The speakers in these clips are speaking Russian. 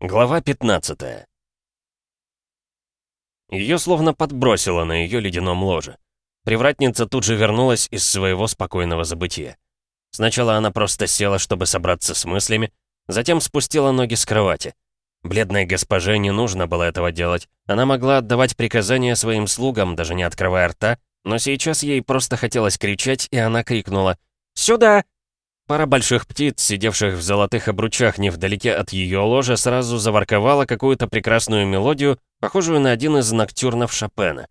Глава 15 Ее словно подбросило на ее ледяном ложе. Привратница тут же вернулась из своего спокойного забытия. Сначала она просто села, чтобы собраться с мыслями, затем спустила ноги с кровати. Бледной госпоже не нужно было этого делать. Она могла отдавать приказания своим слугам, даже не открывая рта, но сейчас ей просто хотелось кричать, и она крикнула «Сюда!». Пара больших птиц, сидевших в золотых обручах невдалеке от ее ложа, сразу заворковала какую-то прекрасную мелодию, похожую на один из ноктюрнов Шопена.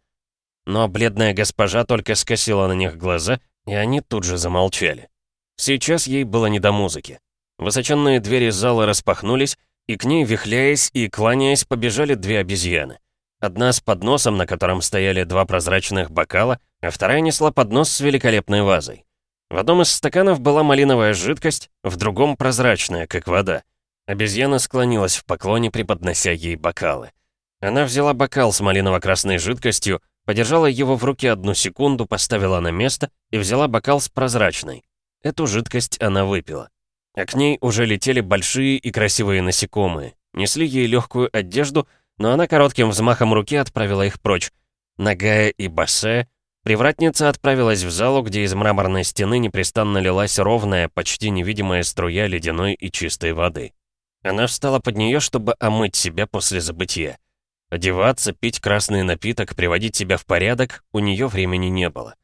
Но бледная госпожа только скосила на них глаза, и они тут же замолчали. Сейчас ей было не до музыки. Высоченные двери зала распахнулись, и к ней, вихляясь и кланяясь, побежали две обезьяны. Одна с подносом, на котором стояли два прозрачных бокала, а вторая несла поднос с великолепной вазой. В одном из стаканов была малиновая жидкость, в другом прозрачная, как вода. Обезьяна склонилась в поклоне, преподнося ей бокалы. Она взяла бокал с малиново-красной жидкостью, подержала его в руке одну секунду, поставила на место и взяла бокал с прозрачной. Эту жидкость она выпила. А к ней уже летели большие и красивые насекомые. Несли ей легкую одежду, но она коротким взмахом руки отправила их прочь. Нагая и босая, Привратница отправилась в залу, где из мраморной стены непрестанно лилась ровная, почти невидимая струя ледяной и чистой воды. Она встала под нее, чтобы омыть себя после забытия. Одеваться, пить красный напиток, приводить себя в порядок у нее времени не было.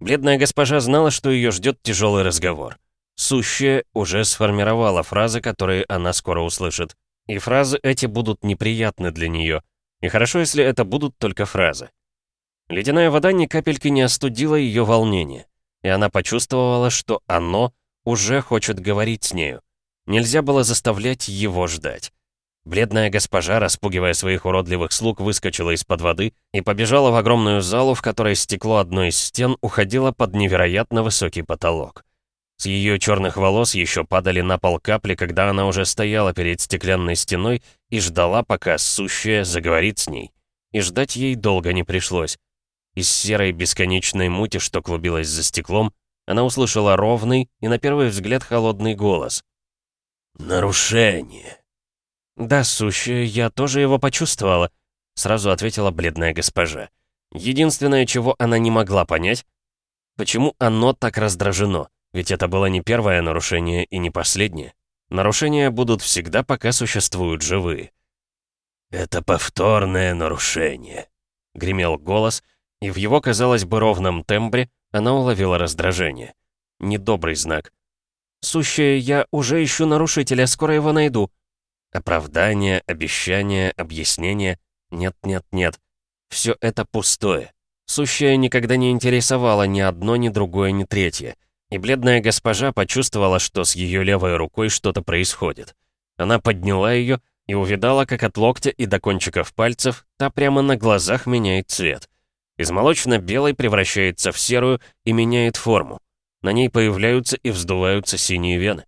Бледная госпожа знала, что ее ждет тяжелый разговор. Сущая уже сформировала фразы, которые она скоро услышит. И фразы эти будут неприятны для нее. И хорошо, если это будут только фразы. Ледяная вода ни капельки не остудила ее волнение, и она почувствовала, что оно уже хочет говорить с нею. Нельзя было заставлять его ждать. Бледная госпожа, распугивая своих уродливых слуг, выскочила из-под воды и побежала в огромную залу, в которой стекло одной из стен уходило под невероятно высокий потолок. С ее черных волос еще падали на пол капли, когда она уже стояла перед стеклянной стеной и ждала, пока сущая заговорит с ней. И ждать ей долго не пришлось. Из серой бесконечной мути, что клубилась за стеклом, она услышала ровный и на первый взгляд холодный голос. «Нарушение». «Да, сущее, я тоже его почувствовала», — сразу ответила бледная госпожа. Единственное, чего она не могла понять, почему оно так раздражено, ведь это было не первое нарушение и не последнее. Нарушения будут всегда, пока существуют живые. «Это повторное нарушение», — гремел голос, и в его, казалось бы, ровном тембре она уловила раздражение. Недобрый знак. «Сущее, я уже ищу нарушителя, скоро его найду». Оправдание, обещание, объяснение. Нет-нет-нет. Все это пустое. Сущее никогда не интересовало ни одно, ни другое, ни третье. И бледная госпожа почувствовала, что с ее левой рукой что-то происходит. Она подняла ее и увидала, как от локтя и до кончиков пальцев та прямо на глазах меняет цвет. Из молочно-белой превращается в серую и меняет форму. На ней появляются и вздуваются синие вены.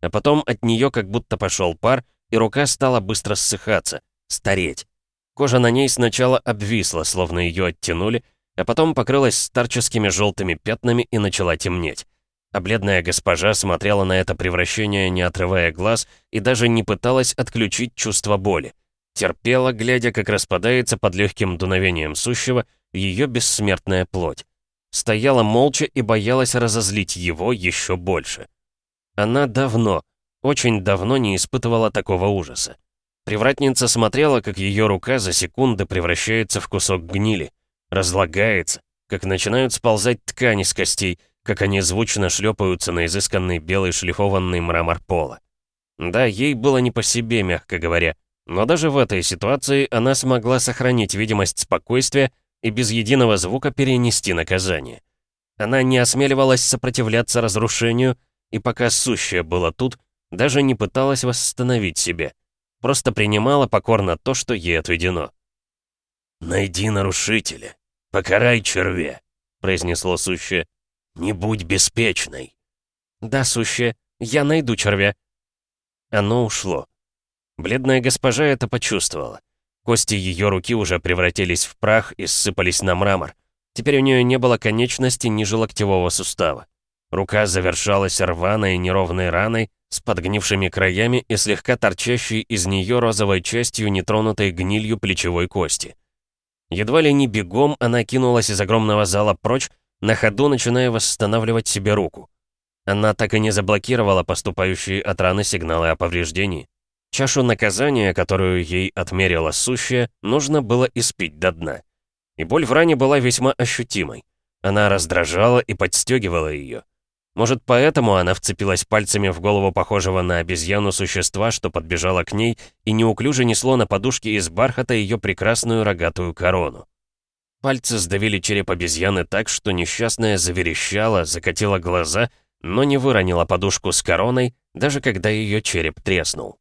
А потом от нее как будто пошел пар, и рука стала быстро ссыхаться, стареть. Кожа на ней сначала обвисла, словно ее оттянули, а потом покрылась старческими желтыми пятнами и начала темнеть. А бледная госпожа смотрела на это превращение, не отрывая глаз, и даже не пыталась отключить чувство боли. Терпела, глядя, как распадается под легким дуновением сущего ее бессмертная плоть. Стояла молча и боялась разозлить его еще больше. Она давно, очень давно не испытывала такого ужаса. Привратница смотрела, как ее рука за секунды превращается в кусок гнили, разлагается, как начинают сползать ткани с костей, как они звучно шлепаются на изысканный белый шлифованный мрамор пола. Да, ей было не по себе, мягко говоря, но даже в этой ситуации она смогла сохранить видимость спокойствия и без единого звука перенести наказание. Она не осмеливалась сопротивляться разрушению, и пока сущее было тут, даже не пыталась восстановить себе. Просто принимала покорно то, что ей отведено. «Найди нарушителя, покарай черве», — произнесло сущее. «Не будь беспечной». «Да, сущее, я найду червя». Оно ушло. Бледная госпожа это почувствовала. Кости ее руки уже превратились в прах и ссыпались на мрамор. Теперь у нее не было конечности ниже локтевого сустава. Рука завершалась рваной неровной раной, с подгнившими краями и слегка торчащей из нее розовой частью нетронутой гнилью плечевой кости. Едва ли не бегом она кинулась из огромного зала прочь, на ходу начиная восстанавливать себе руку. Она так и не заблокировала поступающие от раны сигналы о повреждении. Чашу наказания, которую ей отмерила сущая, нужно было испить до дна. И боль в ране была весьма ощутимой. Она раздражала и подстегивала ее. Может, поэтому она вцепилась пальцами в голову похожего на обезьяну существа, что подбежало к ней и неуклюже несло на подушке из бархата ее прекрасную рогатую корону. Пальцы сдавили череп обезьяны так, что несчастная заверещала, закатила глаза, но не выронила подушку с короной, даже когда ее череп треснул.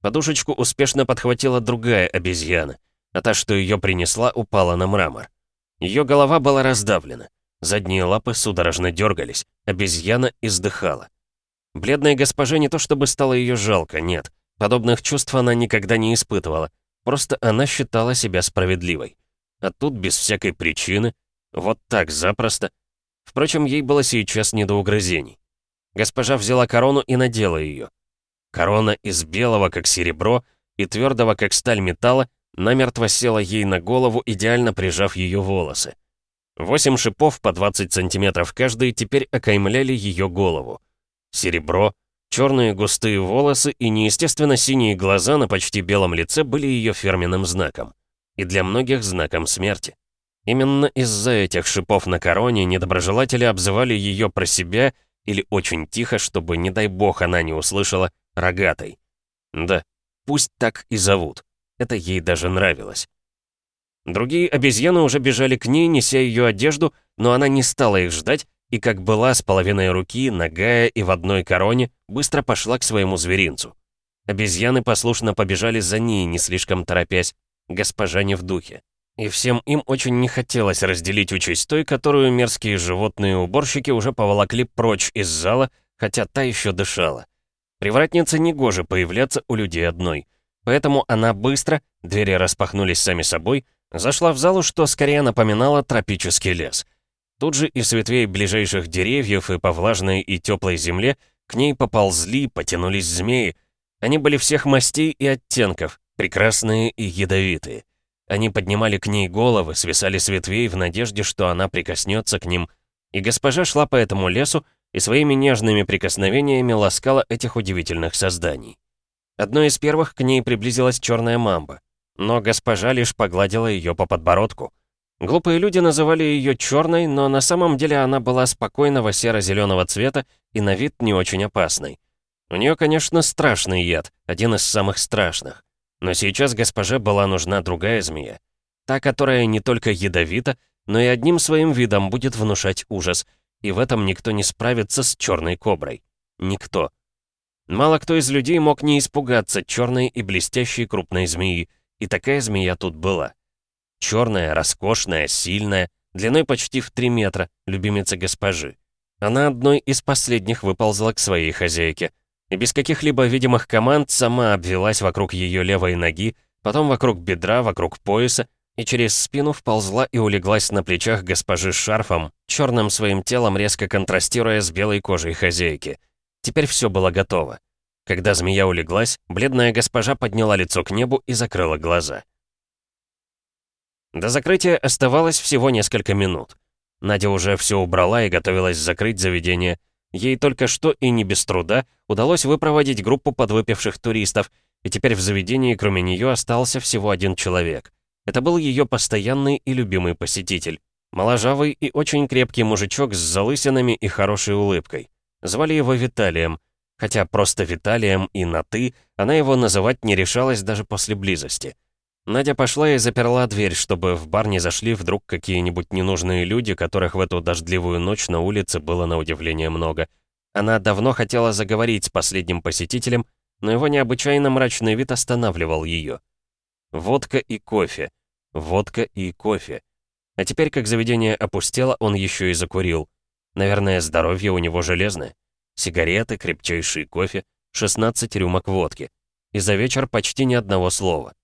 Подушечку успешно подхватила другая обезьяна, а та, что ее принесла, упала на мрамор. Ее голова была раздавлена, задние лапы судорожно дергались, обезьяна издыхала. Бледной госпоже не то чтобы стало ее жалко, нет. Подобных чувств она никогда не испытывала, просто она считала себя справедливой. А тут без всякой причины, вот так запросто. Впрочем, ей было сейчас не до угрызений. Госпожа взяла корону и надела ее. Корона из белого, как серебро, и твердого, как сталь металла, намертво села ей на голову, идеально прижав ее волосы. Восемь шипов по 20 сантиметров каждый теперь окаймляли ее голову. Серебро, черные густые волосы и неестественно синие глаза на почти белом лице были ее фирменным знаком. И для многих знаком смерти. Именно из-за этих шипов на короне недоброжелатели обзывали ее про себя или очень тихо, чтобы, не дай бог, она не услышала, рогатой. Да, пусть так и зовут. Это ей даже нравилось. Другие обезьяны уже бежали к ней, неся ее одежду, но она не стала их ждать, и как была с половиной руки, ногая и в одной короне, быстро пошла к своему зверинцу. Обезьяны послушно побежали за ней, не слишком торопясь. Госпожа не в духе. И всем им очень не хотелось разделить участь той, которую мерзкие животные уборщики уже поволокли прочь из зала, хотя та еще дышала. Привратнице негоже появляться у людей одной. Поэтому она быстро, двери распахнулись сами собой, зашла в залу, что скорее напоминало тропический лес. Тут же из ветвей ближайших деревьев и по влажной и теплой земле к ней поползли, потянулись змеи. Они были всех мастей и оттенков, прекрасные и ядовитые. Они поднимали к ней головы, свисали с ветвей в надежде, что она прикоснется к ним. И госпожа шла по этому лесу, и своими нежными прикосновениями ласкала этих удивительных созданий. Одной из первых к ней приблизилась черная мамба, но госпожа лишь погладила ее по подбородку. Глупые люди называли ее черной, но на самом деле она была спокойного серо-зеленого цвета и на вид не очень опасной. У нее, конечно, страшный яд, один из самых страшных. Но сейчас госпоже была нужна другая змея. Та, которая не только ядовита, но и одним своим видом будет внушать ужас — и в этом никто не справится с черной коброй. Никто. Мало кто из людей мог не испугаться черной и блестящей крупной змеи, и такая змея тут была. Черная, роскошная, сильная, длиной почти в 3 метра, любимица госпожи. Она одной из последних выползла к своей хозяйке, и без каких-либо видимых команд сама обвелась вокруг ее левой ноги, потом вокруг бедра, вокруг пояса, и через спину вползла и улеглась на плечах госпожи с шарфом, черным своим телом резко контрастируя с белой кожей хозяйки. Теперь все было готово. Когда змея улеглась, бледная госпожа подняла лицо к небу и закрыла глаза. До закрытия оставалось всего несколько минут. Надя уже все убрала и готовилась закрыть заведение. Ей только что и не без труда удалось выпроводить группу подвыпивших туристов, и теперь в заведении кроме нее остался всего один человек — это был ее постоянный и любимый посетитель. Моложавый и очень крепкий мужичок с залысинами и хорошей улыбкой. Звали его Виталием, хотя просто Виталием и на «ты» она его называть не решалась даже после близости. Надя пошла и заперла дверь, чтобы в бар не зашли вдруг какие-нибудь ненужные люди, которых в эту дождливую ночь на улице было на удивление много. Она давно хотела заговорить с последним посетителем, но его необычайно мрачный вид останавливал ее. Водка и кофе. Водка и кофе. А теперь, как заведение опустело, он еще и закурил. Наверное, здоровье у него железное. Сигареты, крепчайший кофе, 16 рюмок водки. И за вечер почти ни одного слова.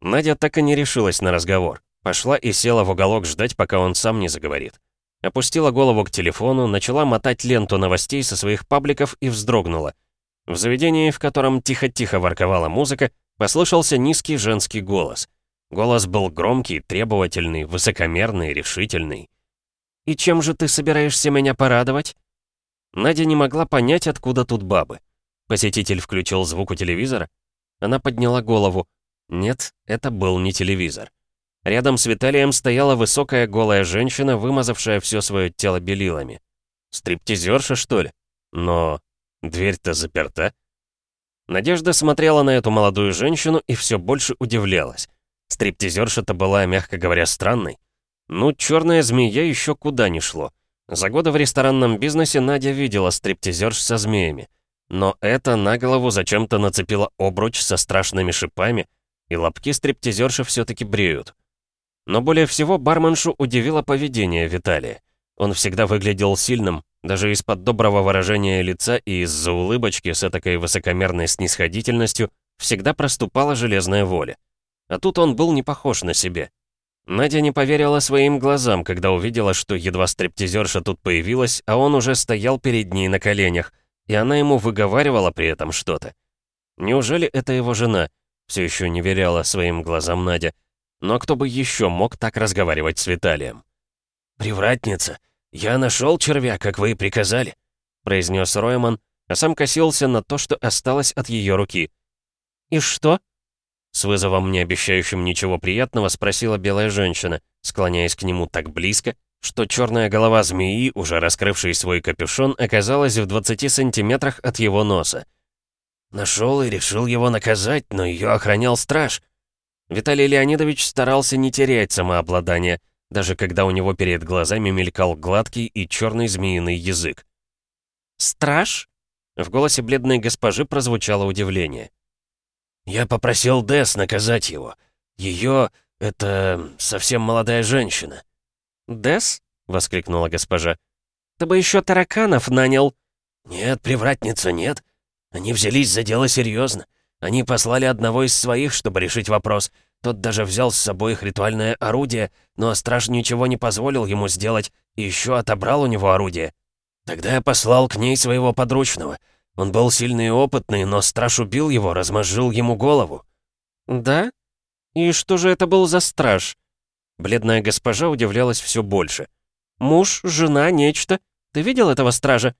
Надя так и не решилась на разговор. Пошла и села в уголок ждать, пока он сам не заговорит. Опустила голову к телефону, начала мотать ленту новостей со своих пабликов и вздрогнула. В заведении, в котором тихо-тихо ворковала музыка, послышался низкий женский голос. Голос был громкий, требовательный, высокомерный, решительный. «И чем же ты собираешься меня порадовать?» Надя не могла понять, откуда тут бабы. Посетитель включил звук у телевизора. Она подняла голову. Нет, это был не телевизор. Рядом с Виталием стояла высокая голая женщина, вымазавшая все свое тело белилами. Стриптизерша, что ли? Но дверь-то заперта. Надежда смотрела на эту молодую женщину и все больше удивлялась. Стриптизерша-то была, мягко говоря, странной. Ну, черная змея еще куда не шло. За годы в ресторанном бизнесе Надя видела стриптизерш со змеями. Но это на голову зачем-то нацепила обруч со страшными шипами, и лобки стриптизерши все-таки бреют. Но более всего барменшу удивило поведение Виталия. Он всегда выглядел сильным, даже из-под доброго выражения лица и из-за улыбочки с этакой высокомерной снисходительностью всегда проступала железная воля. А тут он был не похож на себе. Надя не поверила своим глазам, когда увидела, что едва стриптизерша тут появилась, а он уже стоял перед ней на коленях, и она ему выговаривала при этом что-то. Неужели это его жена? Все еще не верила своим глазам Надя. Но кто бы еще мог так разговаривать с Виталием? «Привратница, я нашел червя, как вы и приказали», произнес Ройман, а сам косился на то, что осталось от ее руки. «И что?» С вызовом, не обещающим ничего приятного, спросила белая женщина, склоняясь к нему так близко, что черная голова змеи, уже раскрывшей свой капюшон, оказалась в 20 сантиметрах от его носа. Нашел и решил его наказать, но ее охранял страж. Виталий Леонидович старался не терять самообладание, даже когда у него перед глазами мелькал гладкий и черный змеиный язык. «Страж?» В голосе бледной госпожи прозвучало удивление. «Я попросил Дес наказать его. Ее — это совсем молодая женщина». «Дес?» — воскликнула госпожа. «Ты бы еще тараканов нанял». «Нет, привратница, нет. Они взялись за дело серьезно. Они послали одного из своих, чтобы решить вопрос. Тот даже взял с собой их ритуальное орудие, но страж ничего не позволил ему сделать и еще отобрал у него орудие. Тогда я послал к ней своего подручного. Он был сильный и опытный, но страж убил его, размозжил ему голову». «Да? И что же это был за страж?» Бледная госпожа удивлялась все больше. «Муж, жена, нечто. Ты видел этого стража?»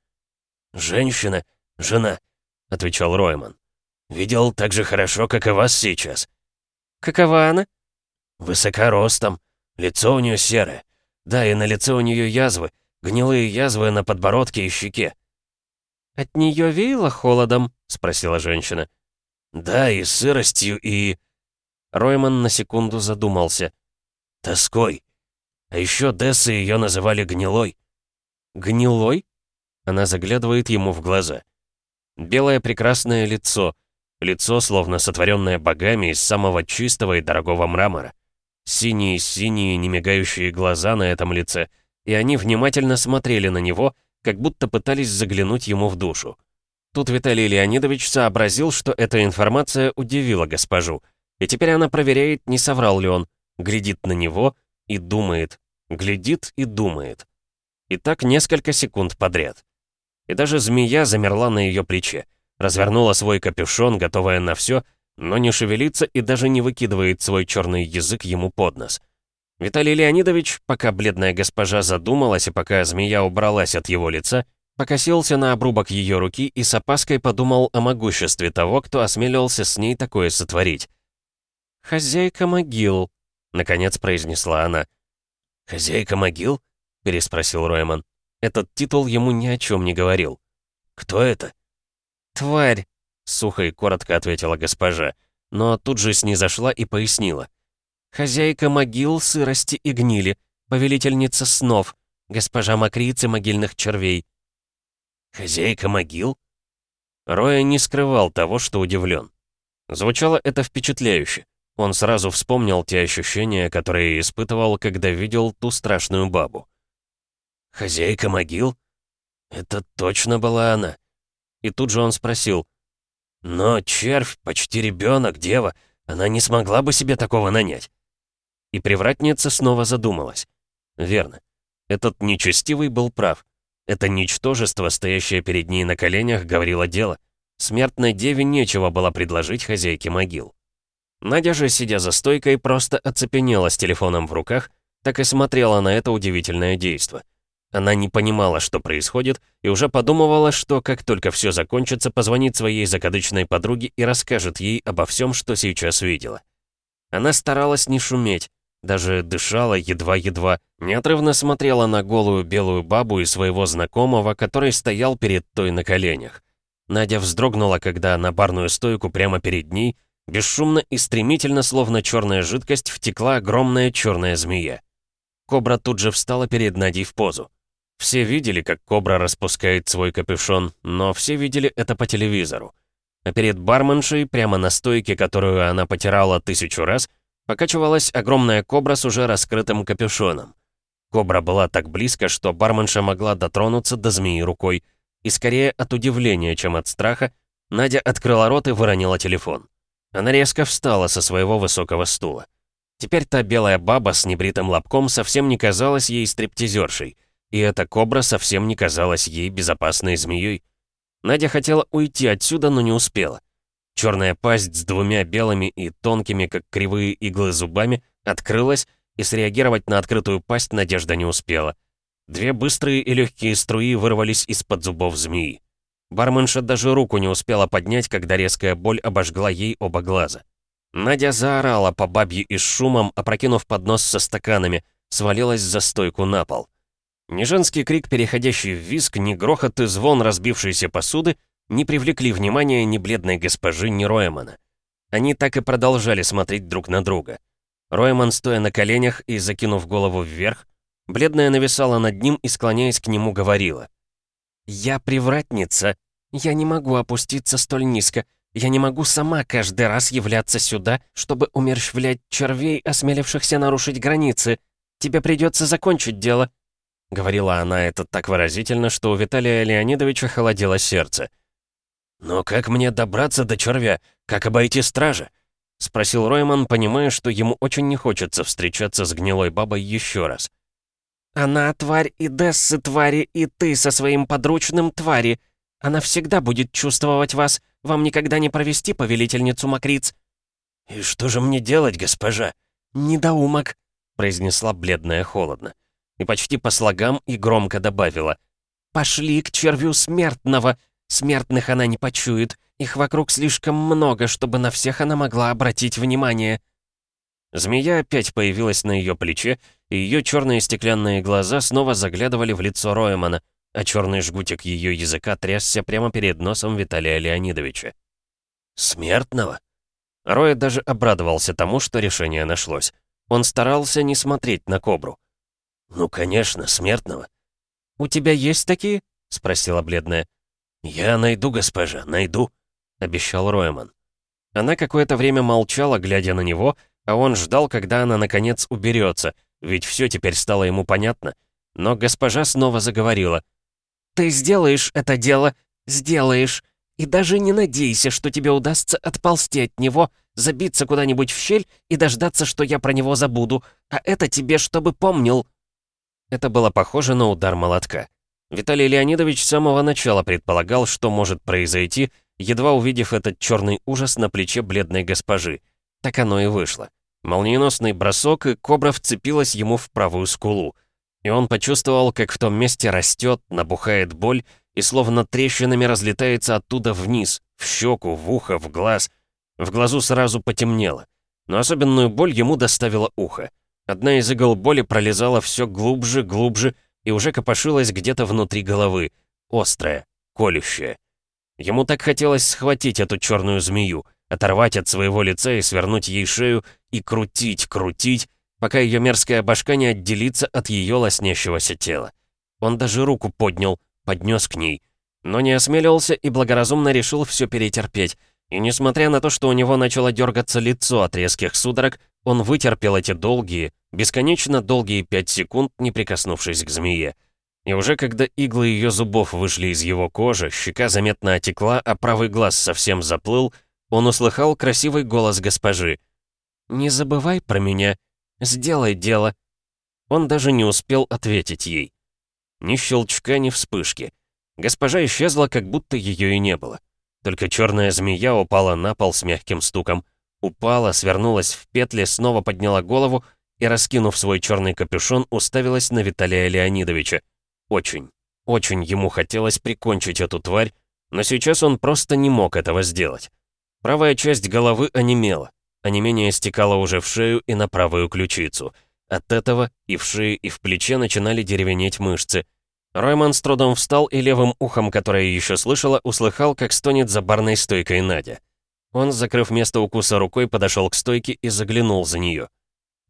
«Женщина, жена», — отвечал Ройман. «Видел так же хорошо, как и вас сейчас». «Какова она?» «Высока ростом. Лицо у нее серое. Да, и на лице у нее язвы. Гнилые язвы на подбородке и щеке». «От нее веяло холодом?» — спросила женщина. «Да, и сыростью, и...» Ройман на секунду задумался. Тоской. А еще Дессы ее называли гнилой. Гнилой? Она заглядывает ему в глаза. Белое прекрасное лицо. Лицо, словно сотворенное богами из самого чистого и дорогого мрамора. Синие-синие, немигающие глаза на этом лице, и они внимательно смотрели на него, как будто пытались заглянуть ему в душу. Тут Виталий Леонидович сообразил, что эта информация удивила госпожу, и теперь она проверяет, не соврал ли он, глядит на него и думает, глядит и думает. И так несколько секунд подряд. И даже змея замерла на ее плече, развернула свой капюшон, готовая на все, но не шевелится и даже не выкидывает свой черный язык ему под нос. Виталий Леонидович, пока бледная госпожа задумалась и пока змея убралась от его лица, покосился на обрубок ее руки и с опаской подумал о могуществе того, кто осмелился с ней такое сотворить. «Хозяйка могил», Наконец произнесла она. «Хозяйка могил?» — переспросил Ройман. Этот титул ему ни о чем не говорил. «Кто это?» «Тварь», — сухо и коротко ответила госпожа, но тут же снизошла и пояснила. «Хозяйка могил, сырости и гнили, повелительница снов, госпожа мокрицы могильных червей». «Хозяйка могил?» Роя не скрывал того, что удивлен. Звучало это впечатляюще. Он сразу вспомнил те ощущения, которые испытывал, когда видел ту страшную бабу. «Хозяйка могил? Это точно была она?» И тут же он спросил. «Но червь, почти ребенок, дева, она не смогла бы себе такого нанять?» И привратница снова задумалась. «Верно. Этот нечестивый был прав. Это ничтожество, стоящее перед ней на коленях, говорило дело. Смертной деве нечего было предложить хозяйке могил. Надя же, сидя за стойкой, просто оцепенела с телефоном в руках, так и смотрела на это удивительное действо. Она не понимала, что происходит, и уже подумывала, что как только все закончится, позвонит своей закадычной подруге и расскажет ей обо всем, что сейчас видела. Она старалась не шуметь, даже дышала едва-едва, неотрывно смотрела на голую белую бабу и своего знакомого, который стоял перед той на коленях. Надя вздрогнула, когда на барную стойку прямо перед ней, бесшумно и стремительно, словно черная жидкость, втекла огромная черная змея. Кобра тут же встала перед Надей в позу. Все видели, как кобра распускает свой капюшон, но все видели это по телевизору. А перед барменшей, прямо на стойке, которую она потирала тысячу раз, покачивалась огромная кобра с уже раскрытым капюшоном. Кобра была так близко, что барменша могла дотронуться до змеи рукой, и скорее от удивления, чем от страха, Надя открыла рот и выронила телефон. Она резко встала со своего высокого стула. Теперь та белая баба с небритым лобком совсем не казалась ей стриптизершей — и эта кобра совсем не казалась ей безопасной змеей. Надя хотела уйти отсюда, но не успела. Черная пасть с двумя белыми и тонкими, как кривые иглы зубами, открылась, и среагировать на открытую пасть Надежда не успела. Две быстрые и легкие струи вырвались из-под зубов змеи. Барменша даже руку не успела поднять, когда резкая боль обожгла ей оба глаза. Надя заорала по бабье и с шумом, опрокинув поднос со стаканами, свалилась за стойку на пол. Ни женский крик, переходящий в визг, ни грохот и звон разбившейся посуды не привлекли внимания ни бледной госпожи, ни Роэмана. Они так и продолжали смотреть друг на друга. Роэман, стоя на коленях и закинув голову вверх, бледная нависала над ним и, склоняясь к нему, говорила. «Я привратница. Я не могу опуститься столь низко. Я не могу сама каждый раз являться сюда, чтобы умерщвлять червей, осмелившихся нарушить границы. Тебе придется закончить дело. Говорила она это так выразительно, что у Виталия Леонидовича холодело сердце. «Но как мне добраться до червя? Как обойти стража?» — спросил Ройман, понимая, что ему очень не хочется встречаться с гнилой бабой еще раз. «Она тварь и Дессы твари, и ты со своим подручным твари. Она всегда будет чувствовать вас. Вам никогда не провести повелительницу Макриц». «И что же мне делать, госпожа?» «Недоумок», — произнесла бледная холодно и почти по слогам и громко добавила. «Пошли к червю смертного! Смертных она не почует, их вокруг слишком много, чтобы на всех она могла обратить внимание». Змея опять появилась на ее плече, и ее черные стеклянные глаза снова заглядывали в лицо Роемана, а черный жгутик ее языка трясся прямо перед носом Виталия Леонидовича. «Смертного?» Роя даже обрадовался тому, что решение нашлось. Он старался не смотреть на кобру. «Ну, конечно, смертного». «У тебя есть такие?» — спросила бледная. «Я найду, госпожа, найду», — обещал Роеман. Она какое-то время молчала, глядя на него, а он ждал, когда она, наконец, уберется, ведь все теперь стало ему понятно. Но госпожа снова заговорила. «Ты сделаешь это дело, сделаешь, и даже не надейся, что тебе удастся отползти от него, забиться куда-нибудь в щель и дождаться, что я про него забуду, а это тебе, чтобы помнил». Это было похоже на удар молотка. Виталий Леонидович с самого начала предполагал, что может произойти, едва увидев этот черный ужас на плече бледной госпожи. Так оно и вышло. Молниеносный бросок, и кобра вцепилась ему в правую скулу. И он почувствовал, как в том месте растет, набухает боль, и словно трещинами разлетается оттуда вниз, в щеку, в ухо, в глаз. В глазу сразу потемнело. Но особенную боль ему доставило ухо. Одна из игл боли пролезала все глубже, глубже и уже копошилась где-то внутри головы. Острая, колющая. Ему так хотелось схватить эту черную змею, оторвать от своего лица и свернуть ей шею, и крутить, крутить, пока ее мерзкая башка не отделится от ее лоснящегося тела. Он даже руку поднял, поднес к ней, но не осмелился и благоразумно решил все перетерпеть. И несмотря на то, что у него начало дергаться лицо от резких судорог, он вытерпел эти долгие, бесконечно долгие пять секунд, не прикоснувшись к змее. И уже когда иглы ее зубов вышли из его кожи, щека заметно отекла, а правый глаз совсем заплыл, он услыхал красивый голос госпожи. «Не забывай про меня. Сделай дело». Он даже не успел ответить ей. Ни щелчка, ни вспышки. Госпожа исчезла, как будто ее и не было. Только черная змея упала на пол с мягким стуком. Упала, свернулась в петли, снова подняла голову и, раскинув свой черный капюшон, уставилась на Виталия Леонидовича. Очень, очень ему хотелось прикончить эту тварь, но сейчас он просто не мог этого сделать. Правая часть головы онемела. Онемение стекало уже в шею и на правую ключицу. От этого и в шее, и в плече начинали деревенеть мышцы. Ройман с трудом встал и левым ухом, которое еще слышала, услыхал, как стонет за барной стойкой Надя. Он, закрыв место укуса рукой, подошел к стойке и заглянул за нее.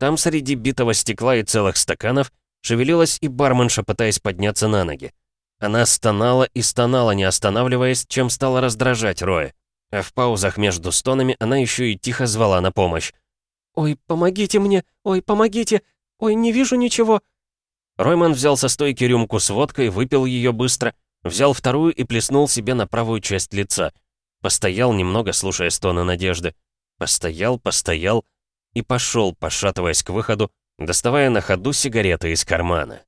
Там среди битого стекла и целых стаканов шевелилась и барменша, пытаясь подняться на ноги. Она стонала и стонала, не останавливаясь, чем стала раздражать Роя. А в паузах между стонами она еще и тихо звала на помощь. «Ой, помогите мне! Ой, помогите! Ой, не вижу ничего!» Ройман взял со стойки рюмку с водкой, выпил ее быстро, взял вторую и плеснул себе на правую часть лица. Постоял немного, слушая стоны надежды. Постоял, постоял и пошел, пошатываясь к выходу, доставая на ходу сигареты из кармана.